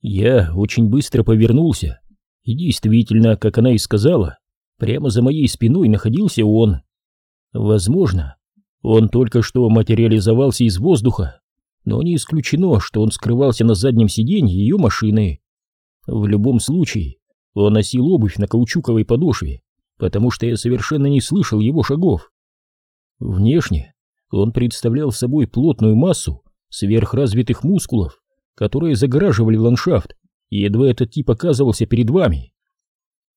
Я очень быстро повернулся, и действительно, как она и сказала, прямо за моей спиной находился он. Возможно, он только что материализовался из воздуха, но не исключено, что он скрывался на заднем сиденье ее машины. В любом случае, он носил обувь на каучуковой подошве, потому что я совершенно не слышал его шагов. Внешне он представлял собой плотную массу сверхразвитых мускулов, которые загораживали ландшафт, и едва этот тип оказывался перед вами.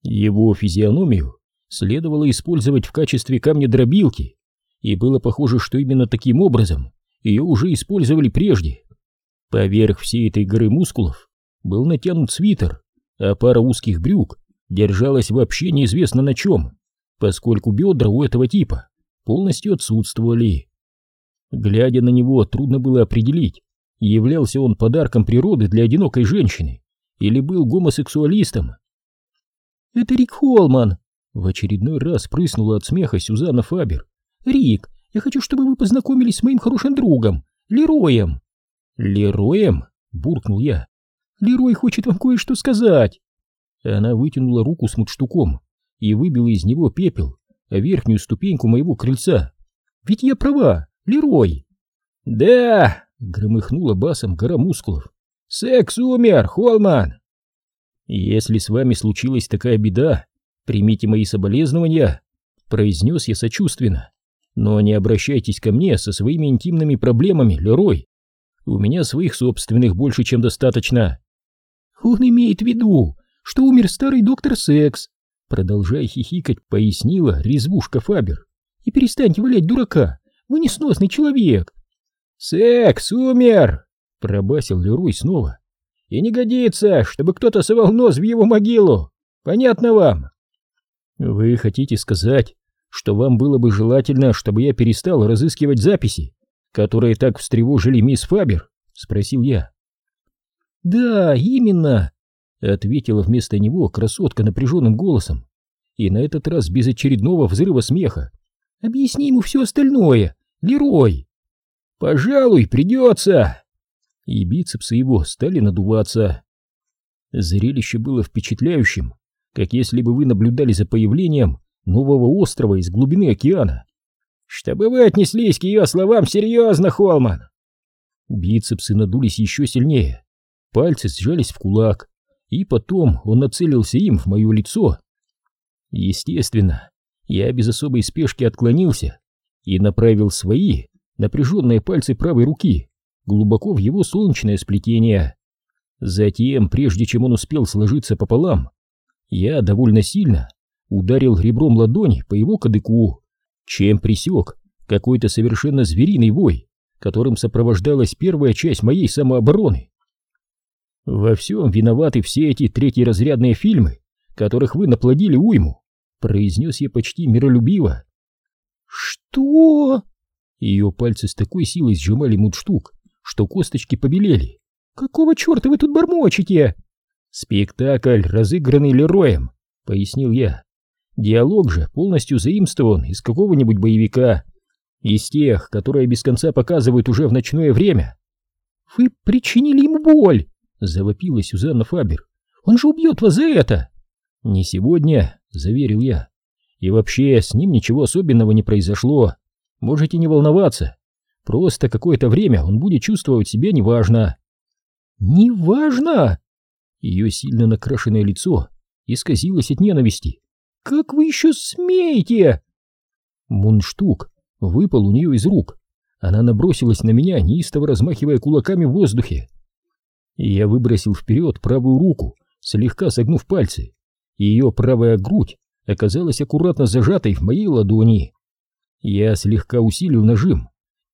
Его физиономию следовало использовать в качестве камня-дробилки, и было похоже, что именно таким образом ее уже использовали прежде. Поверх всей этой горы мускулов был натянут свитер, а пара узких брюк держалась вообще неизвестно на чем, поскольку бедра у этого типа полностью отсутствовали. Глядя на него, трудно было определить, являлся он подарком природы для одинокой женщины или был гомосексуалистом. «Это Рик Холман!» В очередной раз прыснула от смеха Сюзанна Фабер. «Рик, я хочу, чтобы вы познакомились с моим хорошим другом, Лероем!» «Лероем?» — буркнул я. «Лерой хочет вам кое-что сказать!» Она вытянула руку с мундштуком и выбила из него пепел, а верхнюю ступеньку моего крыльца. «Ведь я права, Лерой!» «Да!» — громыхнула басом гора мускулов. «Секс умер, Холман!» «Если с вами случилась такая беда, примите мои соболезнования», — произнес я сочувственно. «Но не обращайтесь ко мне со своими интимными проблемами, Лерой. У меня своих собственных больше, чем достаточно». «Он имеет в виду, что умер старый доктор Секс», — продолжая хихикать, пояснила резвушка Фабер. «И перестаньте валять дурака, вы несносный человек». «Секс умер!» — пробасил Лерой снова. «И не годится, чтобы кто-то совал нос в его могилу. Понятно вам?» «Вы хотите сказать, что вам было бы желательно, чтобы я перестал разыскивать записи, которые так встревожили мисс Фабер?» — спросил я. «Да, именно!» — ответила вместо него красотка напряженным голосом, и на этот раз без очередного взрыва смеха. «Объясни ему все остальное, Лерой!» «Пожалуй, придется!» И бицепсы его стали надуваться. Зрелище было впечатляющим, как если бы вы наблюдали за появлением нового острова из глубины океана. «Чтобы вы отнеслись к ее словам серьезно, Холман!» Бицепсы надулись еще сильнее, пальцы сжались в кулак, и потом он нацелился им в мое лицо. Естественно, я без особой спешки отклонился и направил свои напряженные пальцы правой руки глубоко в его солнечное сплетение. Затем, прежде чем он успел сложиться пополам, я довольно сильно ударил ребром ладони по его кадыку, чем присек какой-то совершенно звериный вой, которым сопровождалась первая часть моей самообороны. Во всем виноваты все эти третьеразрядные фильмы, которых вы наплодили уйму, произнес я почти миролюбиво. Что? Ее пальцы с такой силой сжимали мудштук, что косточки побелели. «Какого черта вы тут бормочете?» «Спектакль, разыгранный Лероем», — пояснил я. «Диалог же полностью заимствован из какого-нибудь боевика, из тех, которые без конца показывают уже в ночное время». «Вы причинили ему боль!» — завопила Сюзанна Фабер. «Он же убьет вас за это!» «Не сегодня», — заверил я. «И вообще, с ним ничего особенного не произошло. Можете не волноваться. Просто какое-то время он будет чувствовать себя неважно. Неважно? Ее сильно накрашенное лицо исказилось от ненависти. Как вы еще смеете? Мундштук выпал у нее из рук. Она набросилась на меня, неистово размахивая кулаками в воздухе. Я выбросил вперед правую руку, слегка согнув пальцы. Ее правая грудь оказалась аккуратно зажатой в моей ладони. Я слегка усилил нажим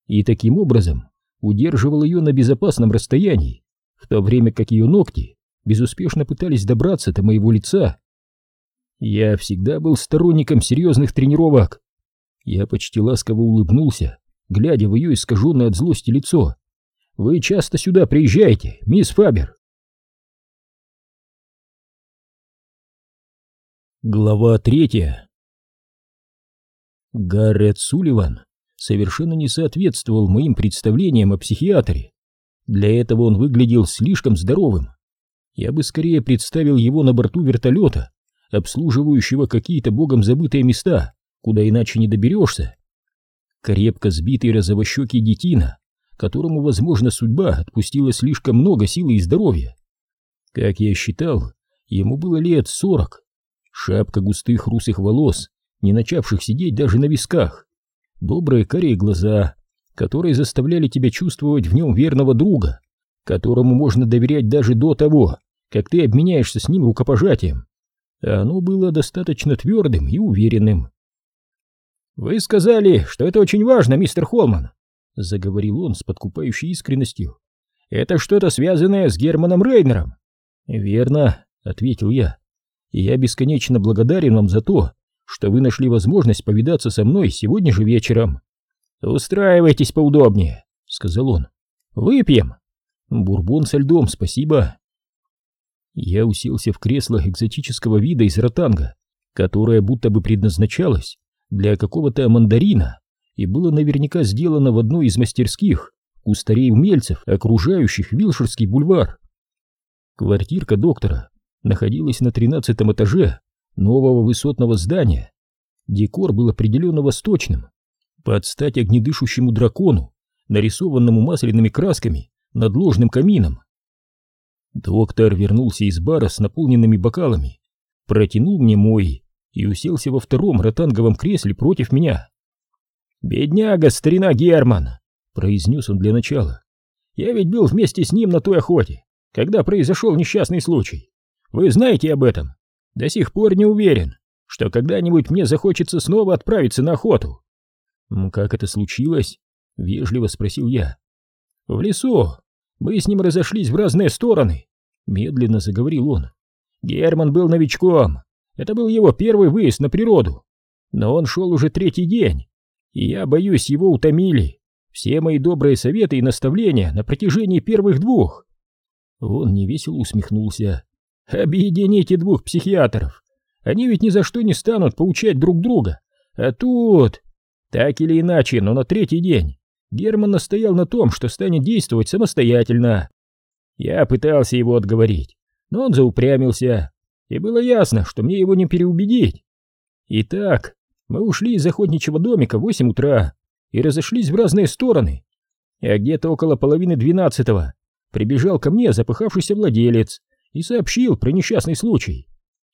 и таким образом удерживал ее на безопасном расстоянии, в то время как ее ногти безуспешно пытались добраться до моего лица. Я всегда был сторонником серьезных тренировок. Я почти ласково улыбнулся, глядя в ее искаженное от злости лицо. «Вы часто сюда приезжаете, мисс Фабер?» Глава третья Гаррет Сулливан совершенно не соответствовал моим представлениям о психиатре. Для этого он выглядел слишком здоровым. Я бы скорее представил его на борту вертолета, обслуживающего какие-то богом забытые места, куда иначе не доберешься. Крепко сбитый розовощекий детина, которому, возможно, судьба отпустила слишком много силы и здоровья. Как я считал, ему было лет сорок. Шапка густых русых волос, не начавших сидеть даже на висках. Добрые карие глаза, которые заставляли тебя чувствовать в нем верного друга, которому можно доверять даже до того, как ты обменяешься с ним рукопожатием. А оно было достаточно твердым и уверенным. «Вы сказали, что это очень важно, мистер Холман», — заговорил он с подкупающей искренностью. «Это что-то связанное с Германом Рейнером». «Верно», — ответил я. «И я бесконечно благодарен вам за то, что вы нашли возможность повидаться со мной сегодня же вечером». «Устраивайтесь поудобнее», — сказал он. «Выпьем». «Бурбон со льдом, спасибо». Я уселся в кресло экзотического вида из ротанга, которое будто бы предназначалось для какого-то мандарина и было наверняка сделано в одной из мастерских кустарей-умельцев, окружающих Вилширский бульвар. Квартирка доктора находилась на тринадцатом этаже нового высотного здания. Декор был определенно восточным, под стать огнедышущему дракону, нарисованному масляными красками над ложным камином. Доктор вернулся из бара с наполненными бокалами, протянул мне мой и уселся во втором ротанговом кресле против меня. «Бедняга, старина Герман!» — произнес он для начала. «Я ведь был вместе с ним на той охоте когда произошел несчастный случай. Вы знаете об этом? До сих пор не уверен, что когда-нибудь мне захочется снова отправиться на охоту. Как это случилось? Вежливо спросил я. В лесу. Мы с ним разошлись в разные стороны. Медленно заговорил он. Герман был новичком. Это был его первый выезд на природу. Но он шел уже третий день. И я боюсь, его утомили. Все мои добрые советы и наставления на протяжении первых двух. Он невесело усмехнулся. «Объедините двух психиатров. Они ведь ни за что не станут поучать друг друга. А тут...» Так или иначе, но на третий день Герман настоял на том, что станет действовать самостоятельно. Я пытался его отговорить, но он заупрямился, и было ясно, что мне его не переубедить. Итак, мы ушли из охотничьего домика в восемь утра и разошлись в разные стороны. А где-то около половины двенадцатого прибежал ко мне запыхавшийся владелец и сообщил про несчастный случай.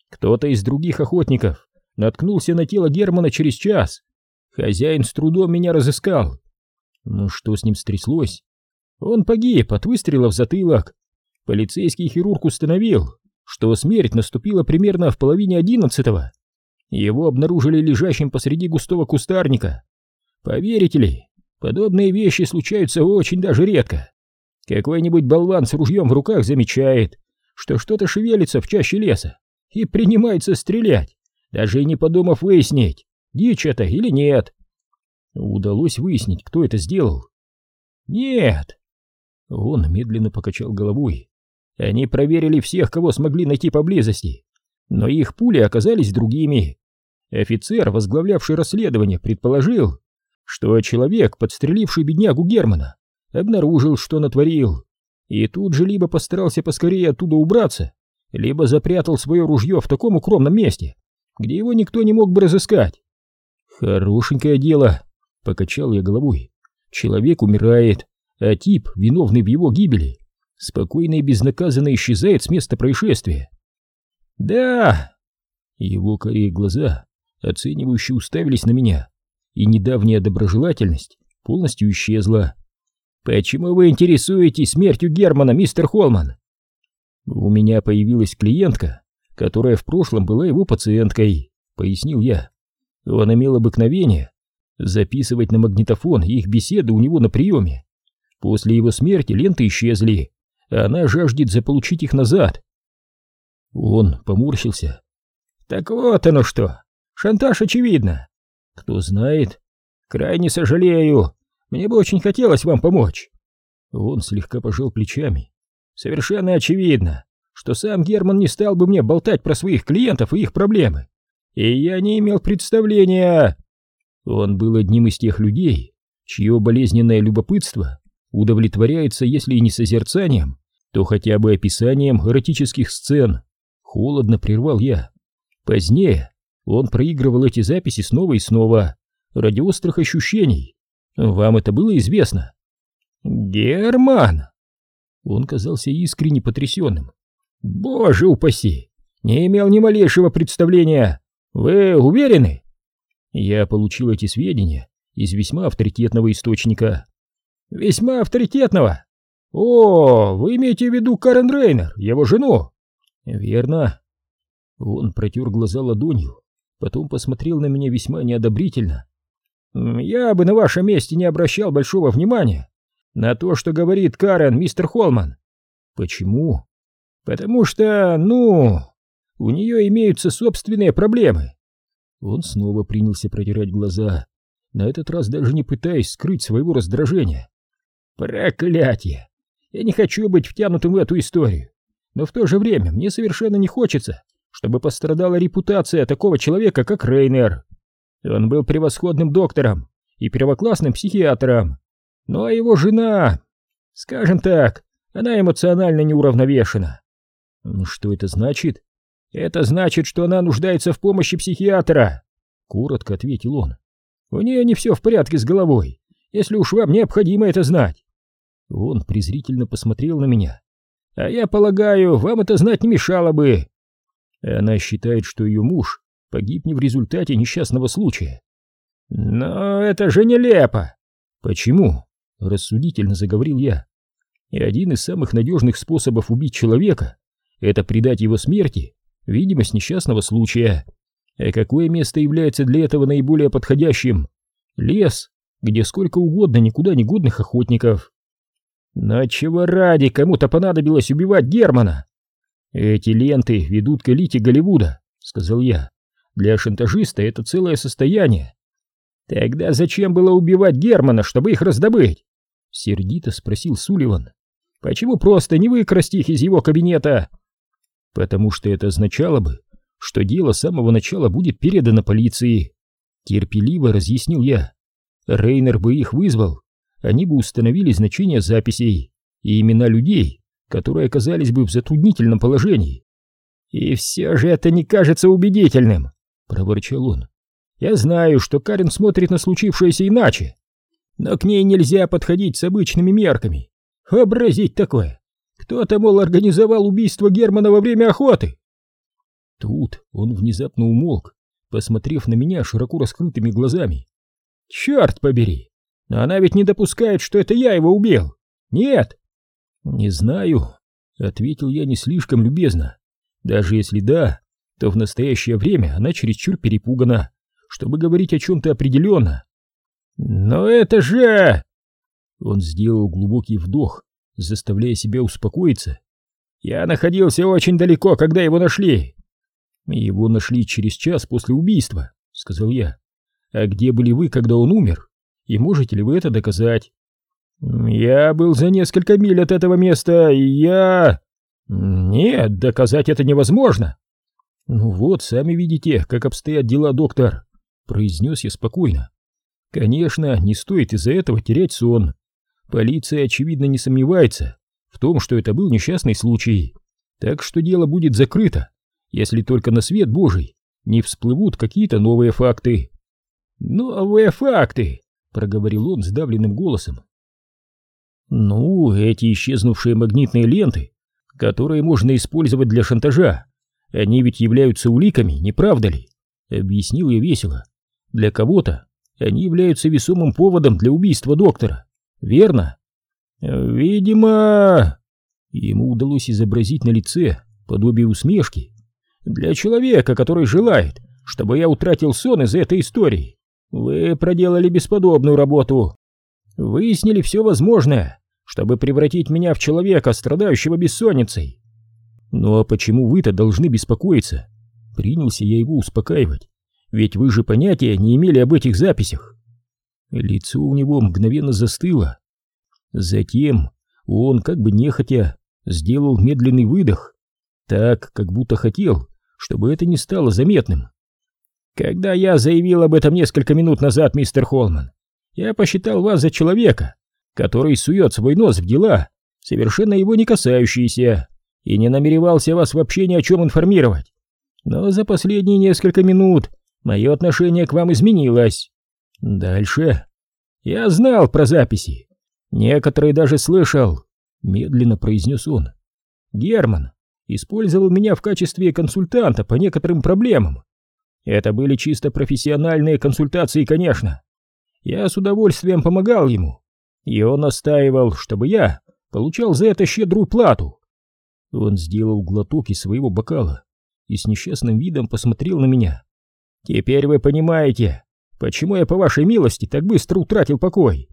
Кто-то из других охотников наткнулся на тело Германа через час. Хозяин с трудом меня разыскал. Ну что с ним стряслось? Он погиб от выстрела в затылок. Полицейский хирург установил, что смерть наступила примерно в половине одиннадцатого. Его обнаружили лежащим посреди густого кустарника. Поверите ли, подобные вещи случаются очень даже редко. Какой-нибудь болван с ружьем в руках замечает, что что-то шевелится в чаще леса и принимается стрелять, даже и не подумав выяснить, дичь это или нет. Удалось выяснить, кто это сделал? Нет. Он медленно покачал головой. Они проверили всех, кого смогли найти поблизости, но их пули оказались другими. Офицер, возглавлявший расследование, предположил, что человек, подстреливший беднягу Германа, обнаружил, что натворил, и тут же либо постарался поскорее оттуда убраться, либо запрятал свое ружье в таком укромном месте, где его никто не мог бы разыскать. Хорошенькое дело, покачал я головой. Человек умирает, а тип, виновный в его гибели, спокойно и безнаказанно исчезает с места происшествия. Да! Его корее глаза оценивающе уставились на меня, и недавняя доброжелательность полностью исчезла. «Почему вы интересуетесь смертью Германа, мистер Холман?» «У меня появилась клиентка, которая в прошлом была его пациенткой», — пояснил я. «Он имел обыкновение записывать на магнитофон их беседы у него на приеме. После его смерти ленты исчезли, а она жаждет заполучить их назад». Он поморщился. «Так вот оно что! Шантаж очевидно!» «Кто знает?» «Крайне сожалею, мне бы очень хотелось вам помочь. Он слегка пожал плечами. Совершенно очевидно, что сам Герман не стал бы мне болтать про своих клиентов и их проблемы. И я не имел представления. Он был одним из тех людей, чье болезненное любопытство удовлетворяется, если и не созерцанием, то хотя бы описанием эротических сцен. Холодно прервал я. Позднее он проигрывал эти записи снова и снова, ради острых ощущений. Вам это было известно? Герман! Он казался искренне потрясенным. Боже упаси! Не имел ни малейшего представления. Вы уверены? Я получил эти сведения из весьма авторитетного источника. Весьма авторитетного? О, вы имеете в виду Карен Рейнер, его жену? Верно. Он протер глаза ладонью, потом посмотрел на меня весьма неодобрительно. Я бы на вашем месте не обращал большого внимания на то, что говорит Карен, мистер Холман. Почему? Потому что, ну, у нее имеются собственные проблемы. Он снова принялся протирать глаза, на этот раз даже не пытаясь скрыть своего раздражения. Проклятье! Я не хочу быть втянутым в эту историю, но в то же время мне совершенно не хочется, чтобы пострадала репутация такого человека, как Рейнер. Он был превосходным доктором и первоклассным психиатром, а его жена, скажем так, она эмоционально неуравновешена. Что это значит? Это значит, что она нуждается в помощи психиатра, коротко ответил он. У нее не все в порядке с головой, если уж вам необходимо это знать. Он презрительно посмотрел на меня. А я полагаю, вам это знать не мешало бы. Она считает, что ее муж погиб не в результате несчастного случая. Но это же нелепо. Почему? Рассудительно заговорил я. И один из самых надежных способов убить человека — это придать его смерти видимость несчастного случая. А какое место является для этого наиболее подходящим? Лес, где сколько угодно никуда не годных охотников. Но чего ради кому-то понадобилось убивать Германа? Эти ленты ведут к элите Голливуда, сказал я. Для шантажиста это целое состояние. Тогда зачем было убивать Германа, чтобы их раздобыть? Сердито спросил Сулливан. Почему просто не выкрасть их из его кабинета? Потому что это означало бы, что дело с самого начала будет передано полиции. Терпеливо разъяснил я. Рейнер бы их вызвал, они бы установили значение записей и имена людей, которые оказались бы в затруднительном положении. «И все же это не кажется убедительным», — проворчал он. Я знаю, что Карен смотрит на случившееся иначе, но к ней нельзя подходить с обычными мерками. Вообразить такое! Кто-то, мол, организовал убийство Германа во время охоты. Тут он внезапно умолк, посмотрев на меня широко раскрытыми глазами. Черт побери! Но она ведь не допускает, что это я его убил. Нет. Не знаю, ответил я не слишком любезно. Даже если да, то в настоящее время она чересчур перепугана чтобы говорить о чем-то определенно. «Но это же...» Он сделал глубокий вдох, заставляя себя успокоиться. «Я находился очень далеко, когда его нашли». «Его нашли через час после убийства», — сказал я. «А где были вы, когда он умер? И можете ли вы это доказать?» «Я был за несколько миль от этого места, и я...» «Нет, доказать это невозможно». «Ну вот, сами видите, как обстоят дела, доктор произнес я спокойно. Конечно, не стоит из-за этого терять сон. Полиция, очевидно, не сомневается в том, что это был несчастный случай. Так что дело будет закрыто, если только на свет Божий не всплывут какие-то новые факты. «Новые факты!» — проговорил он сдавленным голосом. «Ну, эти исчезнувшие магнитные ленты, которые можно использовать для шантажа, они ведь являются уликами, не правда ли?» — объяснил я весело. Для кого-то они являются весомым поводом для убийства доктора. Верно? Видимо... Ему удалось изобразить на лице подобие усмешки. Для человека, который желает, чтобы я утратил сон из этой истории, вы проделали бесподобную работу. Выяснили все возможное, чтобы превратить меня в человека, страдающего бессонницей. Ну а почему вы-то должны беспокоиться? Принялся я его успокаивать. Ведь вы же понятия не имели об этих записях. Лицо у него мгновенно застыло. Затем он, как бы нехотя, сделал медленный выдох, так, как будто хотел, чтобы это не стало заметным. Когда я заявил об этом несколько минут назад, мистер Холман, я посчитал вас за человека, который сует свой нос в дела, совершенно его не касающиеся, и не намеревался вас вообще ни о чем информировать. Но за последние несколько минут мое отношение к вам изменилось. Дальше. Я знал про записи. Некоторые даже слышал, медленно произнес он. Герман использовал меня в качестве консультанта по некоторым проблемам. Это были чисто профессиональные консультации, конечно. Я с удовольствием помогал ему, и он настаивал, чтобы я получал за это щедрую плату. Он сделал глоток из своего бокала и с несчастным видом посмотрел на меня. «Теперь вы понимаете, почему я, по вашей милости, так быстро утратил покой.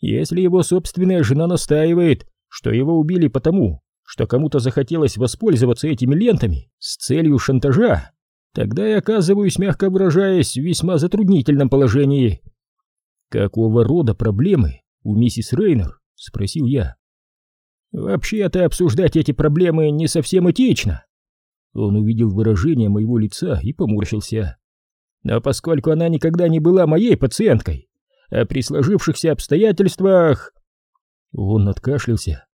Если его собственная жена настаивает, что его убили потому, что кому-то захотелось воспользоваться этими лентами с целью шантажа, тогда я оказываюсь, мягко выражаясь, в весьма затруднительном положении. «Какого рода проблемы у миссис Рейнер?» — спросил я. «Вообще-то обсуждать эти проблемы не совсем этично». Он увидел выражение моего лица и поморщился. «Но поскольку она никогда не была моей пациенткой, а при сложившихся обстоятельствах...» Он откашлялся.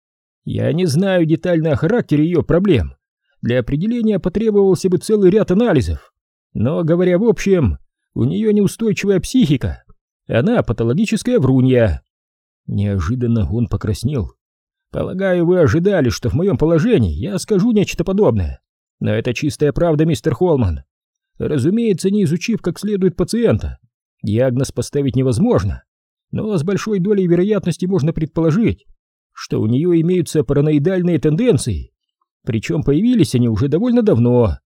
«Я не знаю детально о характере ее проблем. Для определения потребовался бы целый ряд анализов. Но, говоря в общем, у нее неустойчивая психика. Она патологическая врунья». Неожиданно он покраснел. «Полагаю, вы ожидали, что в моем положении я скажу нечто подобное. Но это чистая правда, мистер Холман. Разумеется, не изучив как следует пациента, диагноз поставить невозможно, но с большой долей вероятности можно предположить, что у нее имеются параноидальные тенденции, причем появились они уже довольно давно.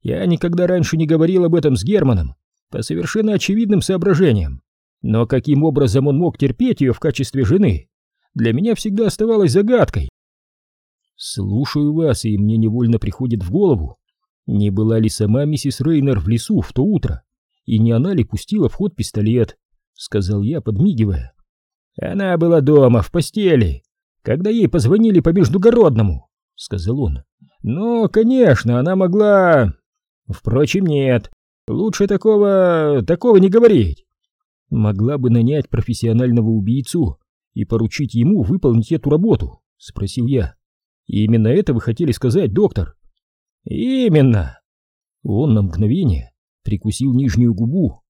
Я никогда раньше не говорил об этом с Германом, по совершенно очевидным соображениям, но каким образом он мог терпеть ее в качестве жены, для меня всегда оставалось загадкой. Слушаю вас, и мне невольно приходит в голову, не была ли сама миссис Рейнер в лесу в то утро, и не она ли пустила в ход пистолет, сказал я, подмигивая. Она была дома, в постели, когда ей позвонили по междугородному, сказал он. Но, конечно, она могла... Впрочем, нет, лучше такого... такого не говорить. Могла бы нанять профессионального убийцу и поручить ему выполнить эту работу, спросил я. Именно это вы хотели сказать, доктор? Именно. Он на мгновение прикусил нижнюю губу.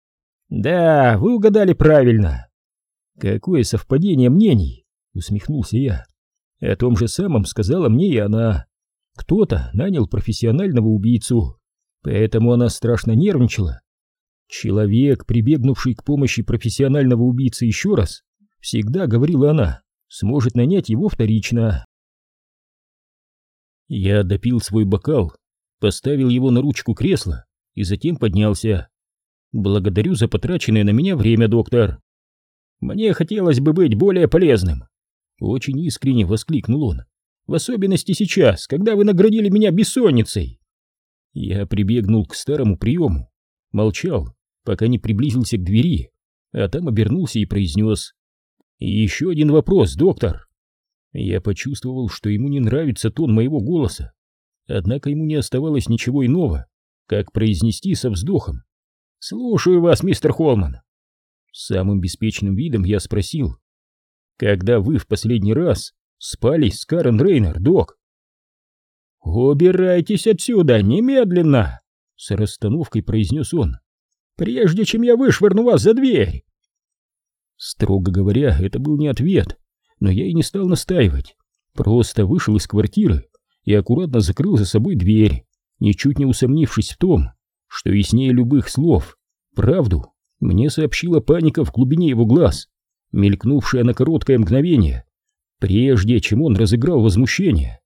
Да, вы угадали правильно. Какое совпадение мнений, усмехнулся я. О том же самом сказала мне и она. Кто-то нанял профессионального убийцу, поэтому она страшно нервничала. Человек, прибегнувший к помощи профессионального убийцы еще раз, всегда, говорила она, сможет нанять его вторично. Я допил свой бокал, поставил его на ручку кресла и затем поднялся. «Благодарю за потраченное на меня время, доктор. Мне хотелось бы быть более полезным». Очень искренне воскликнул он. «В особенности сейчас, когда вы наградили меня бессонницей». Я прибегнул к старому приему, молчал, пока не приблизился к двери, а там обернулся и произнес. «Еще один вопрос, доктор». Я почувствовал, что ему не нравится тон моего голоса, однако ему не оставалось ничего иного, как произнести со вздохом. «Слушаю вас, мистер Холман». Самым беспечным видом я спросил, «Когда вы в последний раз спали с Карен Рейнер, док?» «Убирайтесь отсюда, немедленно!» — с расстановкой произнес он. «Прежде чем я вышвырну вас за дверь!» Строго говоря, это был не ответ но я и не стал настаивать. Просто вышел из квартиры и аккуратно закрыл за собой дверь, ничуть не усомнившись в том, что яснее любых слов правду мне сообщила паника в глубине его глаз, мелькнувшая на короткое мгновение, прежде чем он разыграл возмущение.